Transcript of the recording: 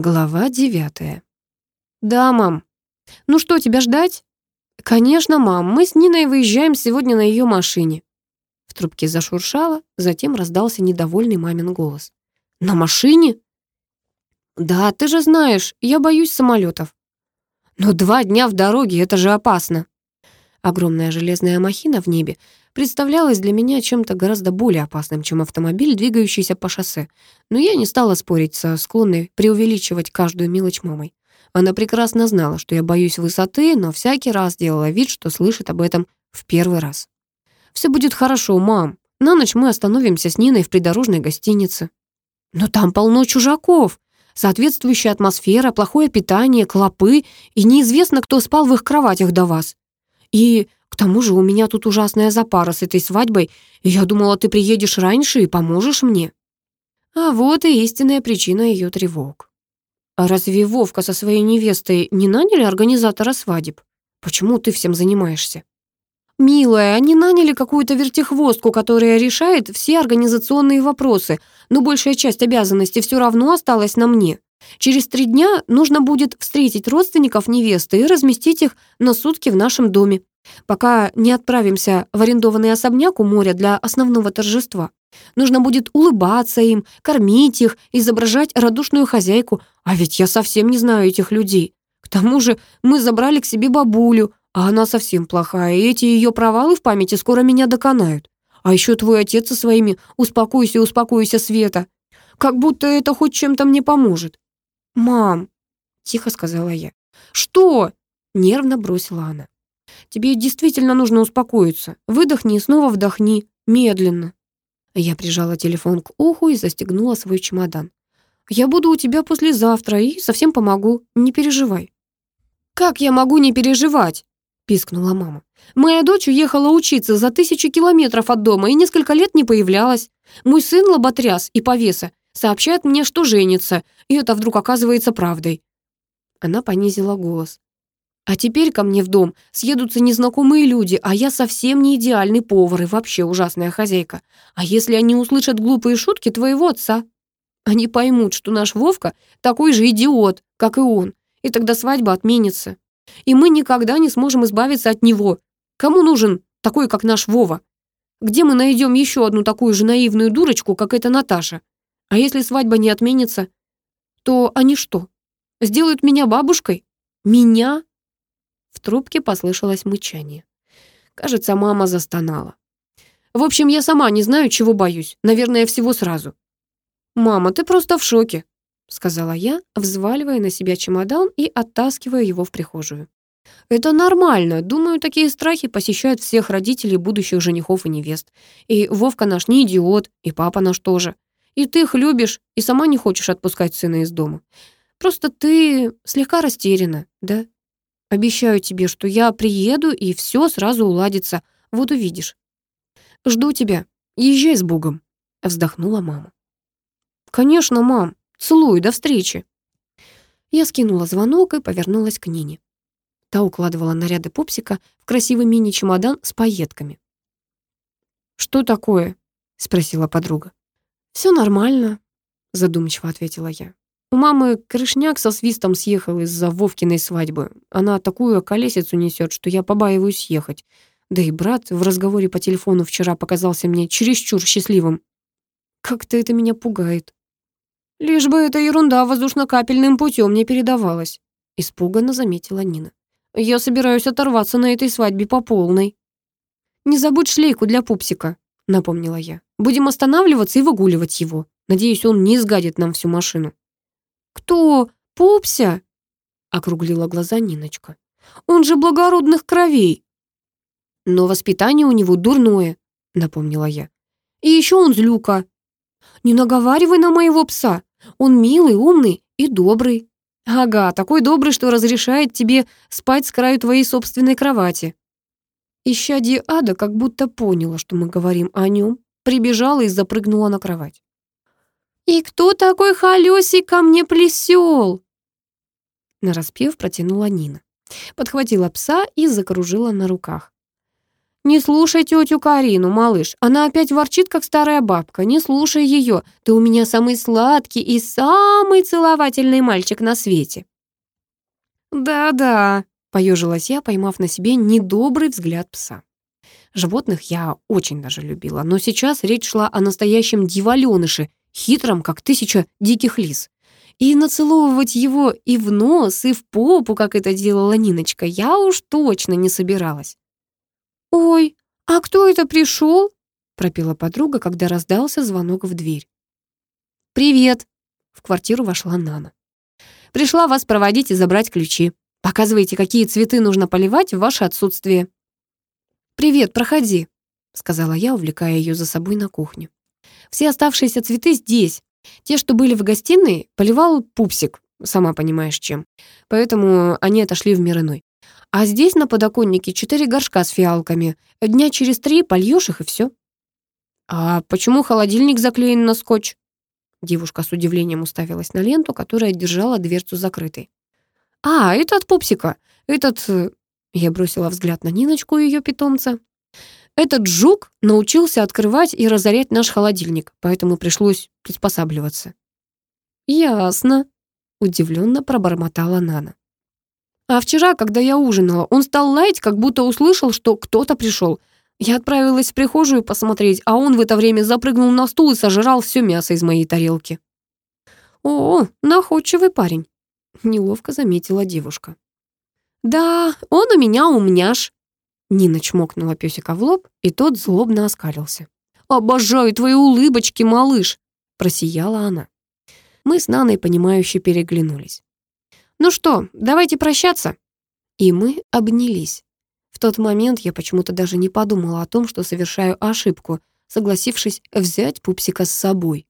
Глава девятая. «Да, мам. Ну что, тебя ждать?» «Конечно, мам. Мы с Ниной выезжаем сегодня на ее машине». В трубке зашуршало, затем раздался недовольный мамин голос. «На машине?» «Да, ты же знаешь, я боюсь самолетов». «Но два дня в дороге, это же опасно». Огромная железная махина в небе представлялась для меня чем-то гораздо более опасным, чем автомобиль, двигающийся по шоссе. Но я не стала спорить со склонной преувеличивать каждую мелочь мамой. Она прекрасно знала, что я боюсь высоты, но всякий раз делала вид, что слышит об этом в первый раз. «Все будет хорошо, мам. На ночь мы остановимся с Ниной в придорожной гостинице». «Но там полно чужаков. Соответствующая атмосфера, плохое питание, клопы, и неизвестно, кто спал в их кроватях до вас. И к тому же у меня тут ужасная запара с этой свадьбой, я думала, ты приедешь раньше и поможешь мне». А вот и истинная причина ее тревог. А разве Вовка со своей невестой не наняли организатора свадеб? Почему ты всем занимаешься? «Милая, они наняли какую-то вертихвостку, которая решает все организационные вопросы, но большая часть обязанностей все равно осталась на мне. Через три дня нужно будет встретить родственников невесты и разместить их на сутки в нашем доме, пока не отправимся в арендованный особняк у моря для основного торжества. Нужно будет улыбаться им, кормить их, изображать радушную хозяйку, а ведь я совсем не знаю этих людей. К тому же мы забрали к себе бабулю, а она совсем плохая, и эти ее провалы в памяти скоро меня доконают. А еще твой отец со своими «успокойся, успокойся, Света». Как будто это хоть чем-то мне поможет. «Мам», — тихо сказала я. «Что?» — нервно бросила она. «Тебе действительно нужно успокоиться. Выдохни и снова вдохни. Медленно». Я прижала телефон к уху и застегнула свой чемодан. «Я буду у тебя послезавтра и совсем помогу. Не переживай». «Как я могу не переживать?» пискнула мама. «Моя дочь уехала учиться за тысячи километров от дома и несколько лет не появлялась. Мой сын лоботряс и повеса сообщает мне, что женится, и это вдруг оказывается правдой». Она понизила голос. «А теперь ко мне в дом съедутся незнакомые люди, а я совсем не идеальный повар и вообще ужасная хозяйка. А если они услышат глупые шутки твоего отца? Они поймут, что наш Вовка такой же идиот, как и он, и тогда свадьба отменится». И мы никогда не сможем избавиться от него. Кому нужен такой, как наш Вова? Где мы найдем еще одну такую же наивную дурочку, как эта Наташа? А если свадьба не отменится, то они что, сделают меня бабушкой? Меня? В трубке послышалось мычание. Кажется, мама застонала. В общем, я сама не знаю, чего боюсь. Наверное, всего сразу. «Мама, ты просто в шоке», — сказала я, взваливая на себя чемодан и оттаскивая его в прихожую. «Это нормально. Думаю, такие страхи посещают всех родителей будущих женихов и невест. И Вовка наш не идиот, и папа наш тоже. И ты их любишь, и сама не хочешь отпускать сына из дома. Просто ты слегка растеряна, да? Обещаю тебе, что я приеду, и все сразу уладится. Вот увидишь. Жду тебя. Езжай с Богом», — вздохнула мама. «Конечно, мам», Целую, до встречи!» Я скинула звонок и повернулась к Нине. Та укладывала наряды пупсика в красивый мини-чемодан с пайетками. «Что такое?» — спросила подруга. «Все нормально», — задумчиво ответила я. «У мамы крышняк со свистом съехал из-за Вовкиной свадьбы. Она такую колесицу несет, что я побаиваюсь ехать. Да и брат в разговоре по телефону вчера показался мне чересчур счастливым. Как-то это меня пугает». «Лишь бы эта ерунда воздушно-капельным путем не передавалась», — испуганно заметила Нина. «Я собираюсь оторваться на этой свадьбе по полной». «Не забудь шлейку для пупсика», — напомнила я. «Будем останавливаться и выгуливать его. Надеюсь, он не изгадит нам всю машину». «Кто? Пупся?» — округлила глаза Ниночка. «Он же благородных кровей». «Но воспитание у него дурное», — напомнила я. «И еще он злюка». «Не наговаривай на моего пса», он милый, умный и добрый. Ага, такой добрый, что разрешает тебе спать с краю твоей собственной кровати. Ищадие ада как будто поняла, что мы говорим о нем, прибежала и запрыгнула на кровать. «И кто такой холёсик ко мне плесёл?» Нараспев протянула Нина. Подхватила пса и закружила на руках. «Не слушай тетю Карину, малыш. Она опять ворчит, как старая бабка. Не слушай ее. Ты у меня самый сладкий и самый целовательный мальчик на свете». «Да-да», — поежилась я, поймав на себе недобрый взгляд пса. Животных я очень даже любила, но сейчас речь шла о настоящем диваленыше, хитром, как тысяча диких лис. И нацеловывать его и в нос, и в попу, как это делала Ниночка, я уж точно не собиралась. «Ой, а кто это пришел?» — пропела подруга, когда раздался звонок в дверь. «Привет!» — в квартиру вошла Нана. «Пришла вас проводить и забрать ключи. Показывайте, какие цветы нужно поливать в ваше отсутствие». «Привет, проходи», — сказала я, увлекая ее за собой на кухню. «Все оставшиеся цветы здесь. Те, что были в гостиной, поливал пупсик, сама понимаешь чем. Поэтому они отошли в мир иной. А здесь на подоконнике четыре горшка с фиалками. Дня через три польешь их и все. А почему холодильник заклеен на скотч? Девушка с удивлением уставилась на ленту, которая держала дверцу закрытой. «А, это от пупсика. Этот...» э, Я бросила взгляд на Ниночку и ее питомца. «Этот жук научился открывать и разорять наш холодильник, поэтому пришлось приспосабливаться». «Ясно», — удивленно пробормотала Нана. А вчера, когда я ужинала, он стал лаять, как будто услышал, что кто-то пришел. Я отправилась в прихожую посмотреть, а он в это время запрыгнул на стул и сожрал все мясо из моей тарелки. «О, находчивый парень», — неловко заметила девушка. «Да, он у меня умняш», — Нина чмокнула песика в лоб, и тот злобно оскалился. «Обожаю твои улыбочки, малыш!» — просияла она. Мы с Наной, понимающе переглянулись. «Ну что, давайте прощаться». И мы обнялись. В тот момент я почему-то даже не подумала о том, что совершаю ошибку, согласившись взять пупсика с собой.